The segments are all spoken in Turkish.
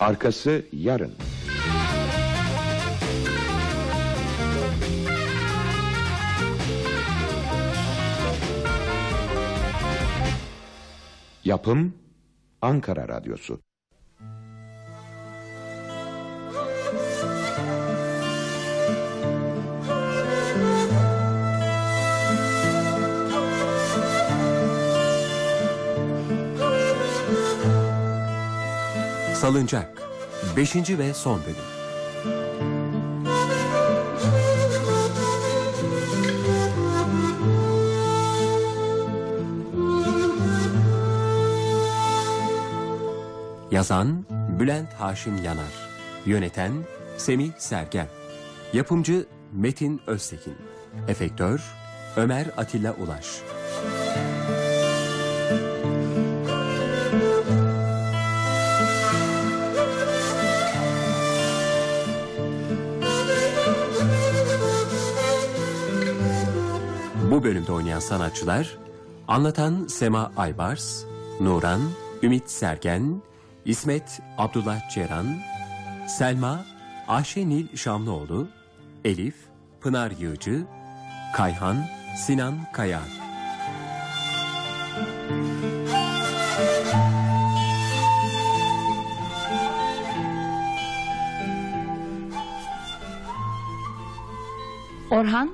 Arkası yarın. Yapım Ankara Radyosu. Salıncak 5. ve son bölüm. Yazan Bülent Haşim Yanar Yöneten Semih Sergen Yapımcı Metin Öztekin Efektör Ömer Atilla Ulaş Bu bölümde oynayan sanatçılar Anlatan Sema Aybars, Nuran, Ümit Sergen, İsmet Abdullah Ceyran, Selma Ayşe Nil Şamlıoğlu, Elif Pınar Yığcı, Kayhan Sinan Kayar. Orhan,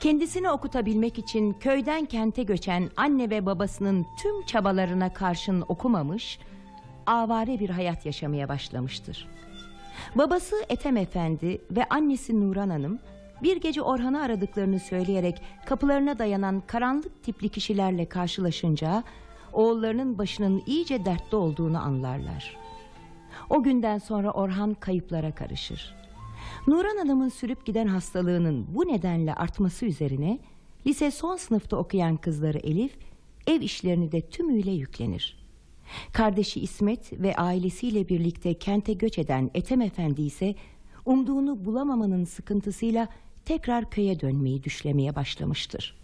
kendisini okutabilmek için köyden kente göçen anne ve babasının tüm çabalarına karşın okumamış, avare bir hayat yaşamaya başlamıştır. Babası Ethem Efendi ve annesi Nuran Hanım bir gece Orhan'ı aradıklarını söyleyerek kapılarına dayanan karanlık tipli kişilerle karşılaşınca oğullarının başının iyice dertte olduğunu anlarlar. O günden sonra Orhan kayıplara karışır. Nuran Hanım'ın sürüp giden hastalığının bu nedenle artması üzerine lise son sınıfta okuyan kızları Elif ev işlerini de tümüyle yüklenir. Kardeşi İsmet ve ailesiyle birlikte kente göç eden Ethem Efendi ise umduğunu bulamamanın sıkıntısıyla tekrar köye dönmeyi düşlemeye başlamıştır.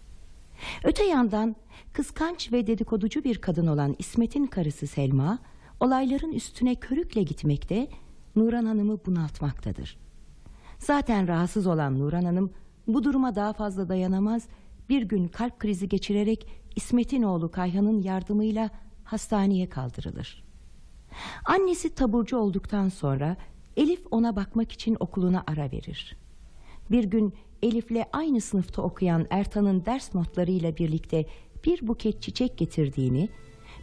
Öte yandan kıskanç ve dedikoducu bir kadın olan İsmet'in karısı Selma olayların üstüne körükle gitmekte Nuran Hanım'ı bunaltmaktadır. Zaten rahatsız olan Nuran Hanım bu duruma daha fazla dayanamaz bir gün kalp krizi geçirerek İsmet'in oğlu Kayhan'ın yardımıyla hastaneye kaldırılır. Annesi taburcu olduktan sonra Elif ona bakmak için okuluna ara verir. Bir gün Elif'le aynı sınıfta okuyan Ertan'ın ders notlarıyla birlikte bir buket çiçek getirdiğini,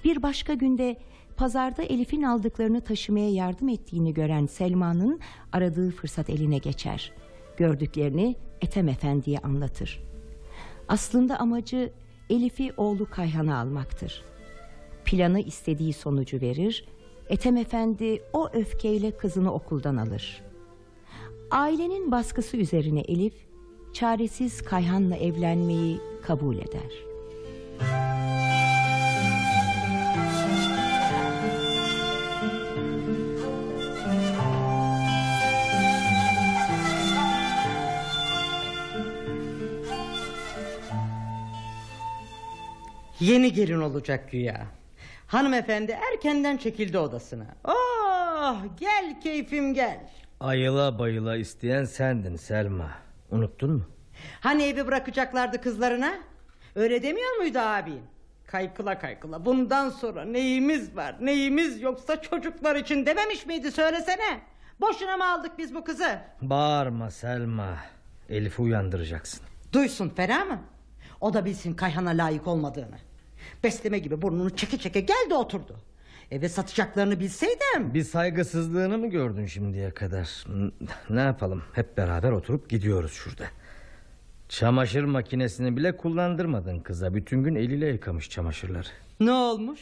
bir başka günde pazarda Elif'in aldıklarını taşımaya yardım ettiğini gören Selma'nın aradığı fırsat eline geçer. Gördüklerini Ethem Efendi'ye anlatır. Aslında amacı Elif'i oğlu Kayhan'a almaktır. Planı istediği sonucu verir, Ethem Efendi o öfkeyle kızını okuldan alır. Ailenin baskısı üzerine Elif, çaresiz Kayhan'la evlenmeyi kabul eder. Yeni gelin olacak güya. Hanımefendi erkenden çekildi odasına. Oh gel keyfim gel. Ayıla bayıla isteyen sendin Selma. Unuttun mu? Hani evi bırakacaklardı kızlarına? Öyle demiyor muydu abin? Kaykıla kaykıla bundan sonra neyimiz var neyimiz yoksa çocuklar için dememiş miydi söylesene. Boşuna mı aldık biz bu kızı? Bağırma Selma. Elif'i uyandıracaksın. Duysun fena mı? O da bilsin Kayhan'a layık olmadığını. Besleme gibi burnunu çeke çeke geldi oturdu. Eve satacaklarını bilseydim. Bir saygısızlığını mı gördün şimdiye kadar? Ne yapalım? Hep beraber oturup gidiyoruz şurada. Çamaşır makinesini bile kullandırmadın kıza. Bütün gün eliyle yıkamış çamaşırları. Ne olmuş?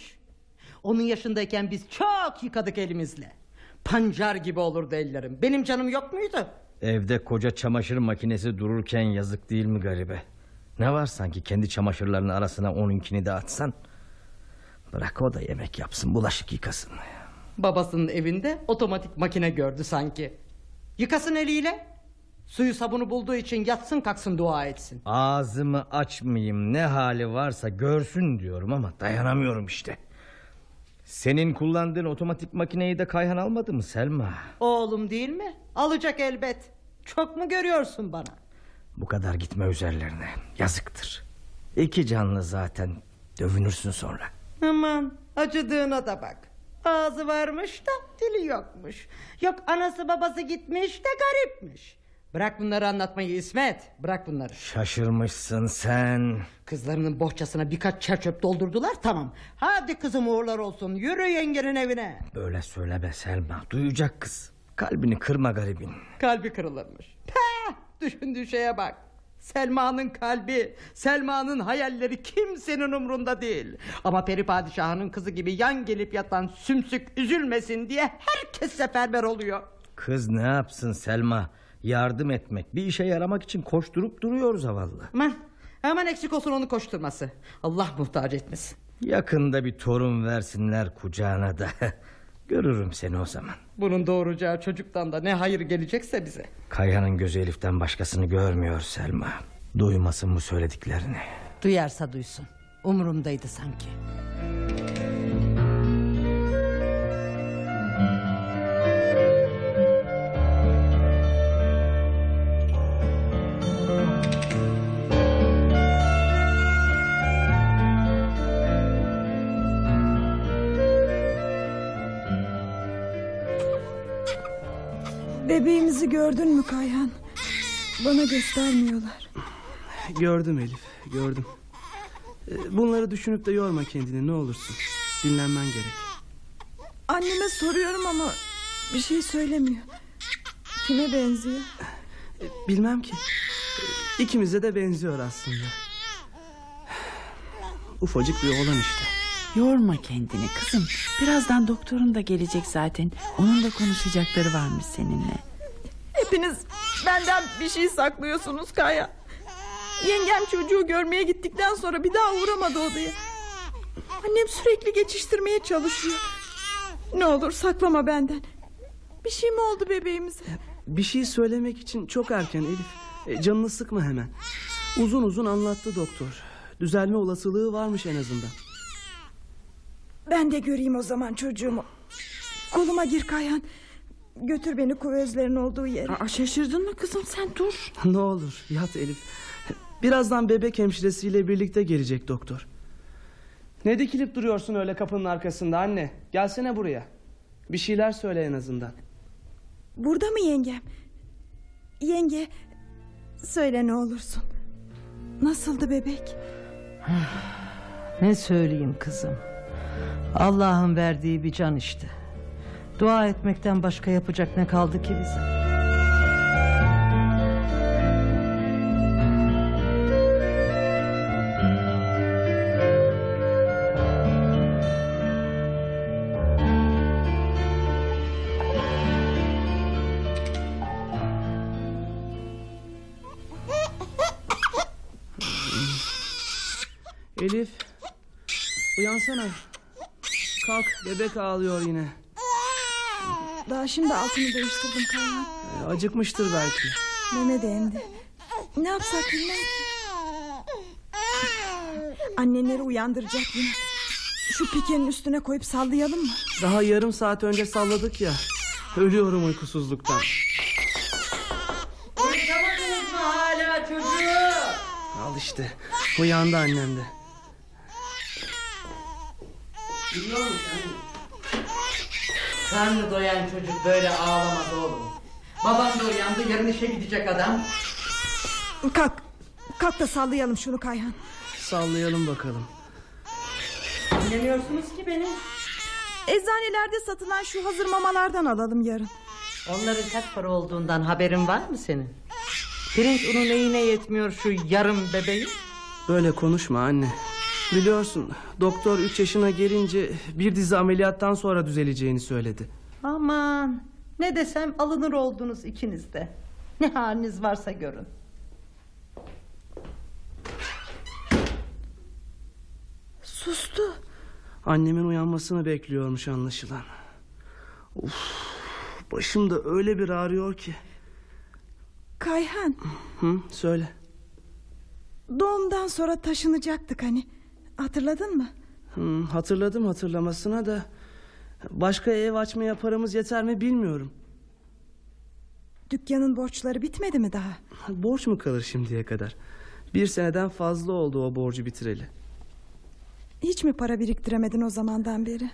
Onun yaşındayken biz çok yıkadık elimizle. Pancar gibi olurdu ellerim. Benim canım yok muydu? Evde koca çamaşır makinesi dururken yazık değil mi garibe? Ne var sanki kendi çamaşırlarının arasına onunkini de atsan? Bırak o da yemek yapsın bulaşık yıkasın. Babasının evinde otomatik makine gördü sanki. Yıkasın eliyle. Suyu sabunu bulduğu için yatsın kalksın dua etsin. Ağzımı açmayayım ne hali varsa görsün diyorum ama dayanamıyorum işte. Senin kullandığın otomatik makineyi de Kayhan almadı mı Selma? Oğlum değil mi? Alacak elbet. Çok mu görüyorsun bana? Bu kadar gitme üzerlerine. Yazıktır. İki canlı zaten. Dövünürsün sonra. Aman acıdığına da bak. Ağzı varmış da dili yokmuş. Yok anası babası gitmiş de garipmiş. Bırak bunları anlatmayı İsmet. Bırak bunları. Şaşırmışsın sen. Kızlarının bohçasına birkaç çer çöp doldurdular tamam. Hadi kızım uğurlar olsun. Yürü yengenin evine. Böyle söyleme Selma. Duyacak kız. Kalbini kırma garibin. Kalbi kırılırmış. Pah! Düşündüğü şeye bak. Selma'nın kalbi, Selma'nın hayalleri kimsenin umrunda değil. Ama peri padişahının kızı gibi yan gelip yatan sümsük üzülmesin diye herkes seferber oluyor. Kız ne yapsın Selma? Yardım etmek, bir işe yaramak için koşturup duruyor zavallı. Aman, aman eksik olsun onu koşturması. Allah muhtaç etmesin. Yakında bir torun versinler kucağına da. Görürüm seni o zaman. Bunun doğuracağı çocuktan da ne hayır gelecekse bize. Kayhan'ın gözü Elif'ten başkasını görmüyor Selma. Duymasın bu söylediklerini. Duyarsa duysun. Umurumdaydı sanki. Bebeğimizi gördün mü Kayhan? Bana göstermiyorlar. Gördüm Elif, gördüm. Ee, Bunları düşünüp de yorma kendini ne olursun. Dinlenmen gerek. Anneme soruyorum ama bir şey söylemiyor. Kime benziyor? Ee, Bilmem ki. Ee, İkimize de benziyor aslında. Ufacık bir oğlan işte. Yorma kendini kızım. Birazdan doktorun da gelecek zaten. Onun da konuşacakları varmış seninle. Hepiniz benden bir şey saklıyorsunuz Kaya. Yengem çocuğu görmeye gittikten sonra bir daha uğramadı odaya. Annem sürekli geçiştirmeye çalışıyor. Ne olur saklama benden. Bir şey mi oldu bebeğimize? Bir şey söylemek için çok erken Elif. E, canını sıkma hemen. Uzun uzun anlattı doktor. Düzelme olasılığı varmış en azından. Ben de göreyim o zaman çocuğumu. Koluma gir Kayhan. Götür beni kuvvezlerin olduğu yere. Aa, şaşırdın mı kızım sen dur. ne olur yat Elif. Birazdan bebek hemşiresiyle birlikte gelecek doktor. Ne dikilip duruyorsun öyle kapının arkasında anne? Gelsene buraya. Bir şeyler söyle en azından. Burada mı yengem? Yenge söyle ne olursun. Nasıldı bebek? Ne söyleyeyim kızım? Allah'ın verdiği bir can işte. Dua etmekten başka yapacak ne kaldı ki bize? Elif. Uyansana. Kalk bebek ağlıyor yine. Daha şimdi altını değiştirdim Kayhan. E, Acıkmıştır belki. Meme de emdi. Ne yapsak bilmem ki. Annenleri uyandıracak yine. Şu pikenin üstüne koyup sallayalım mı? Daha yarım saat önce salladık ya. Ölüyorum uykusuzluktan. Uyutamadınız mı hala çocuğu? Al işte. Uyandı annem de. Karnı doyan çocuk böyle ağlamaz oğlum. Babam da uyandı yarın işe gidecek adam. Kalk. Kalk da sallayalım şunu Kayhan. Sallayalım bakalım. Dinlemiyorsunuz ki beni. Eczanelerde satılan şu hazır mamalardan alalım yarın. Onların kaç para olduğundan haberin var mı senin? Pirinç unu neyine yetmiyor şu yarım bebeğin? Böyle konuşma anne. Biliyorsun doktor 3 yaşına gelince bir dizi ameliyattan sonra düzeleceğini söyledi. Aman ne desem alınır oldunuz ikiniz de. Ne haliniz varsa görün. Sustu. Annemin uyanmasını bekliyormuş anlaşılan. Uf, başım da öyle bir ağrıyor ki. Kayhan. Hı, söyle. Doğumdan sonra taşınacaktık hani. Hatırladın mı? Hı, hatırladım hatırlamasına da Başka ev açmaya paramız yeter mi bilmiyorum. Dükkanın borçları bitmedi mi daha? Borç mu kalır şimdiye kadar? Bir seneden fazla oldu o borcu bitireli. Hiç mi para biriktiremedin o zamandan beri?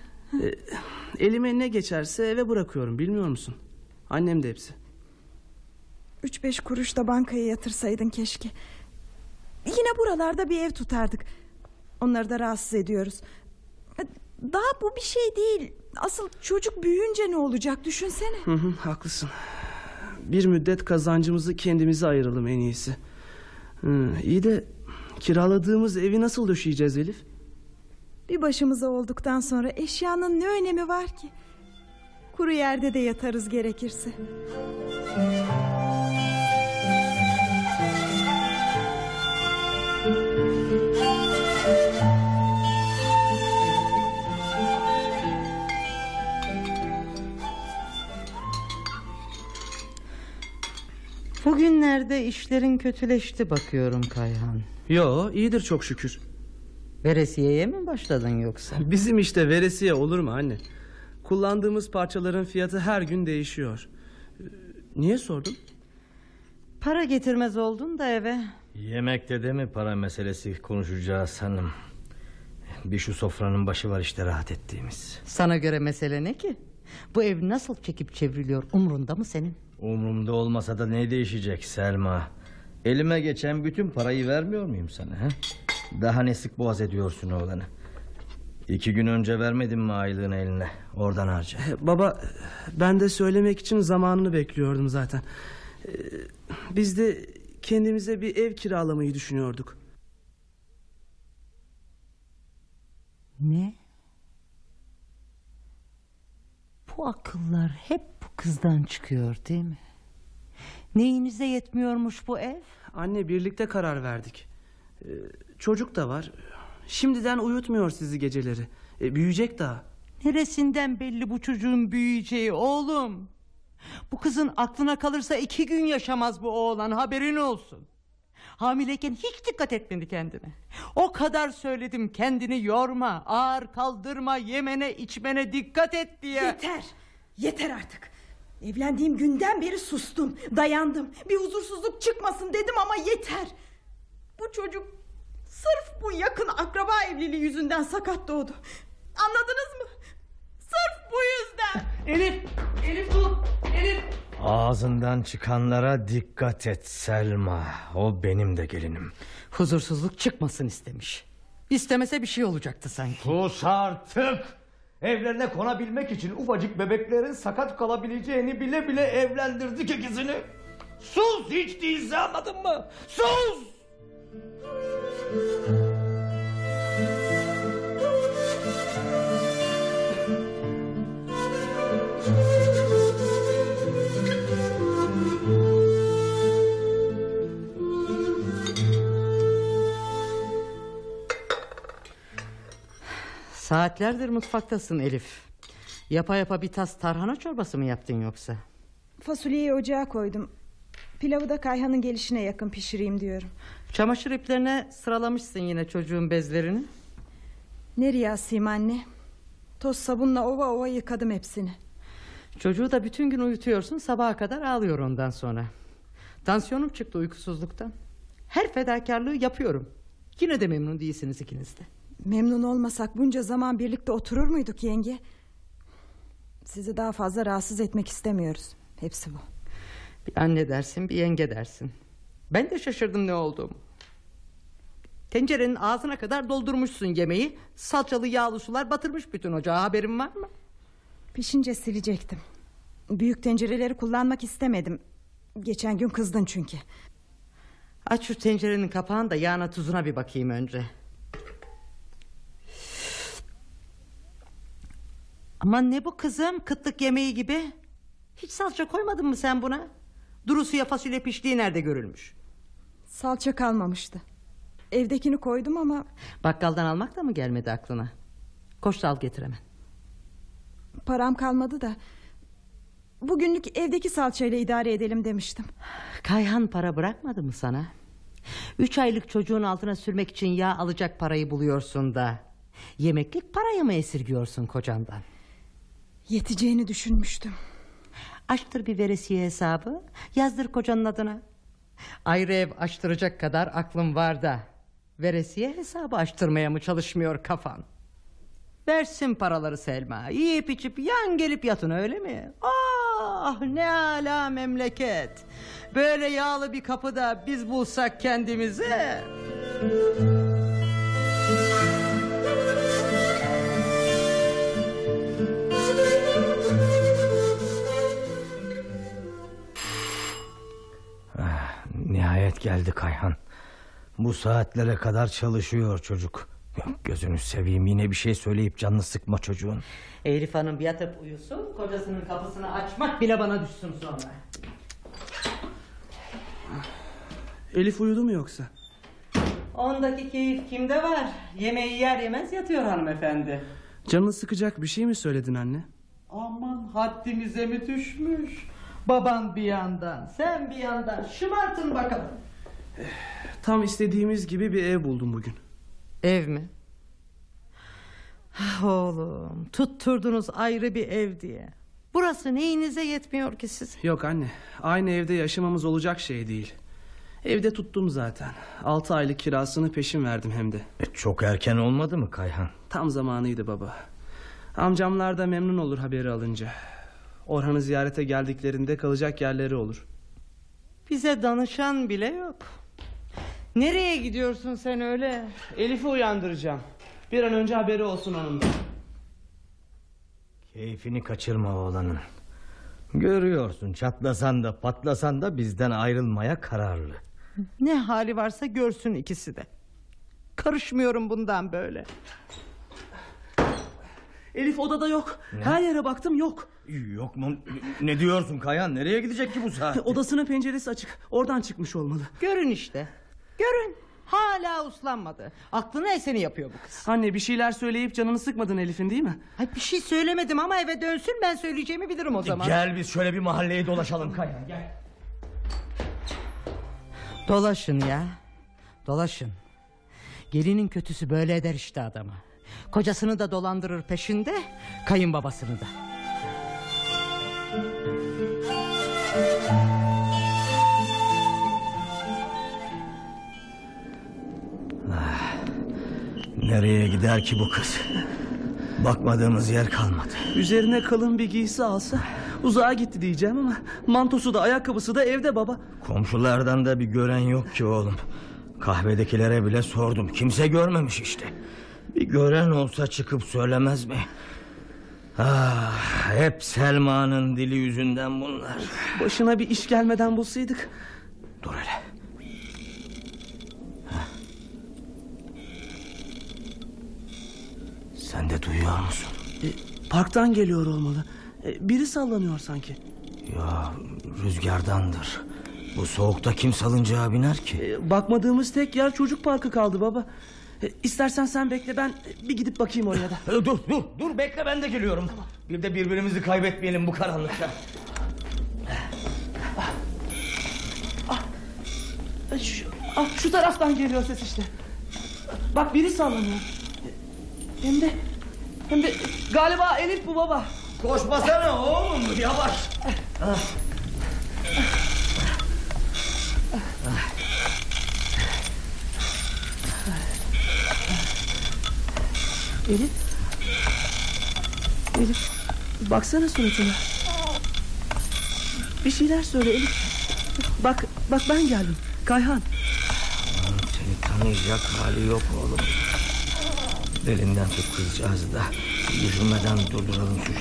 Elime ne geçerse eve bırakıyorum bilmiyor musun? Annem de hepsi. Üç beş kuruş da bankaya yatırsaydın keşke. Yine buralarda bir ev tutardık. Onları da rahatsız ediyoruz. Daha bu bir şey değil. Asıl çocuk büyüyünce ne olacak düşünsene. Hı hı, haklısın. Bir müddet kazancımızı kendimize ayıralım en iyisi. Hı, iyi de kiraladığımız evi nasıl döşeyeceğiz Elif? Bir başımıza olduktan sonra eşyanın ne önemi var ki? Kuru yerde de yatarız gerekirse. Bugünlerde işlerin kötüleşti bakıyorum Kayhan. Yo iyidir çok şükür. Veresiyeye mi başladın yoksa? Bizim işte veresiye olur mu anne? Kullandığımız parçaların fiyatı her gün değişiyor. Ee, Niye sordun? Para getirmez oldun da eve. Yemekte de mi para meselesi konuşacağız hanım? Bir şu sofranın başı var işte rahat ettiğimiz. Sana göre mesele ne ki? Bu ev nasıl çekip çevriliyor umrunda mı senin? Umrumda olmasa da ne değişecek Selma? Elime geçen bütün parayı vermiyor muyum sana? He? Daha ne sık boğaz ediyorsun oğlanı? İki gün önce vermedin mi aylığını eline? Oradan harca. Ee, Baba ben de söylemek için zamanını bekliyordum zaten. Ee, Biz de kendimize bir ev kiralamayı düşünüyorduk. Ne? Bu akıllar hep kızdan çıkıyor değil mi? Neyinize yetmiyormuş bu ev? Anne birlikte karar verdik. Ee, Çocuk da var. Şimdiden uyutmuyor sizi geceleri. Ee, Büyüyecek daha. Neresinden belli bu çocuğun büyüyeceği oğlum? Bu kızın aklına kalırsa iki gün yaşamaz bu oğlan haberin olsun. Hamileyken hiç dikkat etmedi kendine. O kadar söyledim kendini yorma, ağır kaldırma, yemene içmene dikkat et diye. Yeter. Yeter artık. Evlendiğim günden beri sustum. Dayandım. Bir huzursuzluk çıkmasın dedim ama yeter. Bu çocuk sırf bu yakın akraba evliliği yüzünden sakat doğdu. Anladınız mı? Sırf bu yüzden. Elif! Elif dur! Elif! Ağzından çıkanlara dikkat et Selma. O benim de gelinim. Huzursuzluk çıkmasın istemiş. İstemese bir şey olacaktı sanki. Sus artık. Evlerine konabilmek için ufacık bebeklerin sakat kalabileceğini bile bile evlendirdik ikisini. Sus hiç değilse anladın mı? Sus! Saatlerdir mutfaktasın Elif. Yapa yapa bir tas tarhana çorbası mı yaptın yoksa? Fasulyeyi ocağa koydum. Pilavı da Kayhan'ın gelişine yakın pişireyim diyorum. Çamaşır iplerine sıralamışsın yine çocuğun bezlerini. Nereye asayım anne? Toz sabunla ova ova yıkadım hepsini. Çocuğu da bütün gün uyutuyorsun sabaha kadar ağlıyor ondan sonra. Tansiyonum çıktı uykusuzluktan. Her fedakarlığı yapıyorum. Yine de memnun değilsiniz ikiniz de. Memnun olmasak bunca zaman birlikte oturur muyduk yenge? Sizi daha fazla rahatsız etmek istemiyoruz. Hepsi bu. Bir anne dersin bir yenge dersin. Ben de şaşırdım ne olduğumu. Tencerenin ağzına kadar doldurmuşsun yemeği. Salçalı yağlı sular batırmış bütün ocağa haberin var mı? Pişince silecektim. Büyük tencereleri kullanmak istemedim. Geçen gün kızdın çünkü. Aç şu tencerenin kapağını da yağına tuzuna bir bakayım önce. Aman ne bu kızım kıtlık yemeği gibi. Hiç salça koymadın mı sen buna? Duru suya fasulye piştiği nerede görülmüş? Salça kalmamıştı. Evdekini koydum ama Bakkaldan almak da mı gelmedi aklına? Koş da al getir hemen. param kalmadı da. Bugünlük evdeki salçayla idare edelim demiştim. Kayhan para bırakmadı mı sana? Üç aylık çocuğun altına sürmek için yağ alacak parayı buluyorsun da... ...yemeklik parayı mı esirgiyorsun kocandan? Yeteceğini düşünmüştüm. Açtır bir veresiye hesabı. Yazdır kocanın adına. Ayrı ev açtıracak kadar aklım var da. Veresiye hesabı açtırmaya mı çalışmıyor kafan? Versin paraları Selma. Yiyip içip yan gelip yatın öyle mi? Ah ne ala memleket. Böyle yağlı bir kapıda biz bulsak kendimizi. Geldi Kayhan. Bu saatlere kadar çalışıyor çocuk. Yok gözünü seveyim yine bir şey söyleyip canını sıkma çocuğun. Elif Hanım yatıp uyusun. Kocasının kapısını açmak bile bana düşsün sonra. Elif uyudu mu yoksa? Ondaki keyif kimde var? Yemeği yer yemez yatıyor hanımefendi. Canını sıkacak bir şey mi söyledin anne? Aman haddimize mi düşmüş? Baban bir yandan, sen bir yandan. Şımartın bakalım. Tam istediğimiz gibi bir ev buldum bugün. Ev mi? Ah oğlum, tutturdunuz ayrı bir ev diye. Burası neyinize yetmiyor ki sizin? Yok anne aynı evde yaşamamız olacak şey değil. Evde tuttum zaten. Altı aylık kirasını peşin verdim hem de. E, çok erken olmadı mı Kayhan? Tam zamanıydı baba. Amcamlar da memnun olur haberi alınca. Orhan'ı ziyarete geldiklerinde kalacak yerleri olur. Bize danışan bile yok. Nereye gidiyorsun sen öyle? Elif'i uyandıracağım. Bir an önce haberi olsun onun da. Keyfini kaçırma oğlanın. Görüyorsun çatlasan da patlasan da bizden ayrılmaya kararlı. Ne hali varsa görsün ikisi de. Karışmıyorum bundan böyle. Elif odada yok. Her yere baktım yok. Yok mu? Ne diyorsun Kayhan? Nereye gidecek ki bu saat? Odasının penceresi açık. Oradan çıkmış olmalı. Görün işte. Görün. Hala uslanmadı. Aklına eseni yapıyor bu kız. Anne bir şeyler söyleyip canını sıkmadın Elif'in değil mi? Ay bir şey söylemedim ama eve dönsün ben söyleyeceğimi bilirim o zaman. Gel biz şöyle bir mahalleyi dolaşalım Kayhan gel. Dolaşın ya. Dolaşın. Gelinin kötüsü böyle eder işte adamı. Kocasını da dolandırır peşinde, kayınbabasını da. Nereye gider ki bu kız? Bakmadığımız yer kalmadı. Üzerine kalın bir giysi alsa uzağa gitti diyeceğim ama mantosu da ayakkabısı da evde baba. Komşulardan da bir gören yok ki oğlum. Kahvedekilere bile sordum. Kimse görmemiş işte. Bir gören olsa çıkıp söylemez mi? Ah, hep Selma'nın dili yüzünden bunlar. Başına bir iş gelmeden bulsaydık. Dur hele. Sen de duyuyor musun? E, parktan geliyor olmalı. E, biri sallanıyor sanki. Ya rüzgardandır. Bu soğukta kim salıncağa biner ki? E, bakmadığımız tek yer çocuk parkı kaldı baba. E, istersen sen bekle ben bir gidip bakayım oraya da. E, Dur dur dur bekle ben de geliyorum. Bir de birbirimizi kaybetmeyelim bu karanlıkta. E, Şu, ah, şu taraftan geliyor ses işte. Bak biri sallanıyor. Hem de hem de galiba Elif bu baba. Koşmasana oğlum yavaş. Elif. Elif. Baksana suratına. Bir şeyler söyle Elif. Bak bak ben geldim. Kayhan. Seni tanıyacak hali yok oğlum. Elinden tut kızcağızı da yürümeden durduralım şu.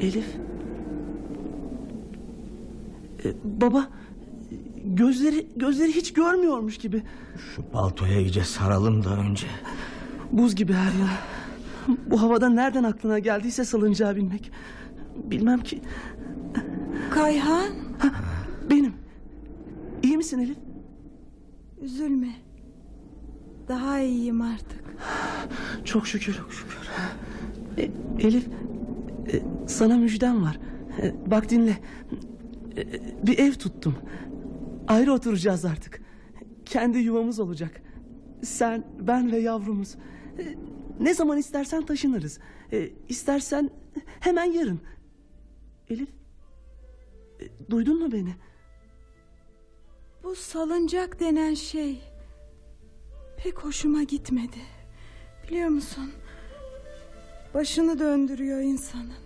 Elif. E, baba gözleri gözleri hiç görmüyormuş gibi. Şu paltoya iyice saralım da önce. Buz gibi her yer. Bu havada nereden aklına geldiyse salıncağa binmek. Bilmem ki. Kayhan misin Elif? üzülme. Daha iyiyim artık. Çok şükür. Çok şükür. E, Elif e, sana müjdem var. E, bak dinle. E, bir ev tuttum. Ayrı oturacağız artık. kendi yuvamız olacak. Sen, ben ve yavrumuz. E, Ne zaman istersen taşınırız. E, İstersen hemen yarın. Elif, e, duydun mu beni? Bu salıncak denen şey pek hoşuma gitmedi. Biliyor musun? Başını döndürüyor insanın.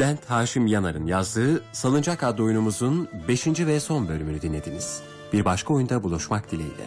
Bülent Haşim Yanar'ın yazdığı Salıncak adlı oyunumuzun 5. ve son bölümünü dinlediniz. Bir başka oyunda buluşmak dileğiyle.